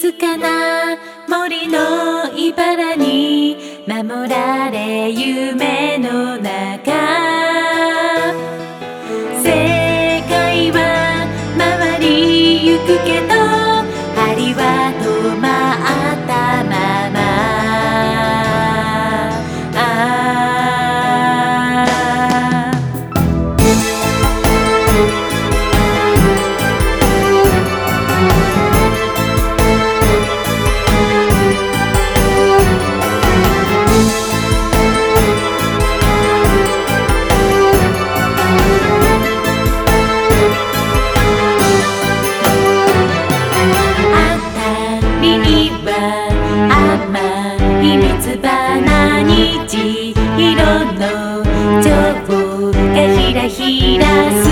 つかな森の茨に守られ夢情報がひらひらす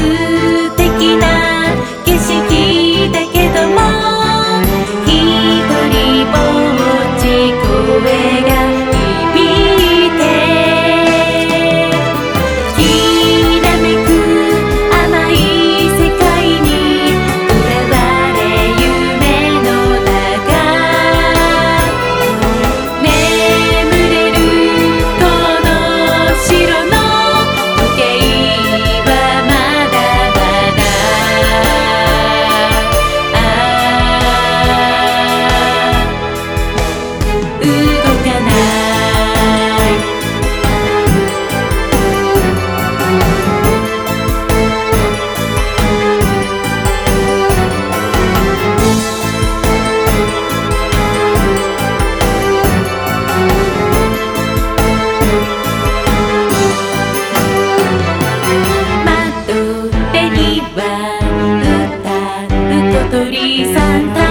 Espíritu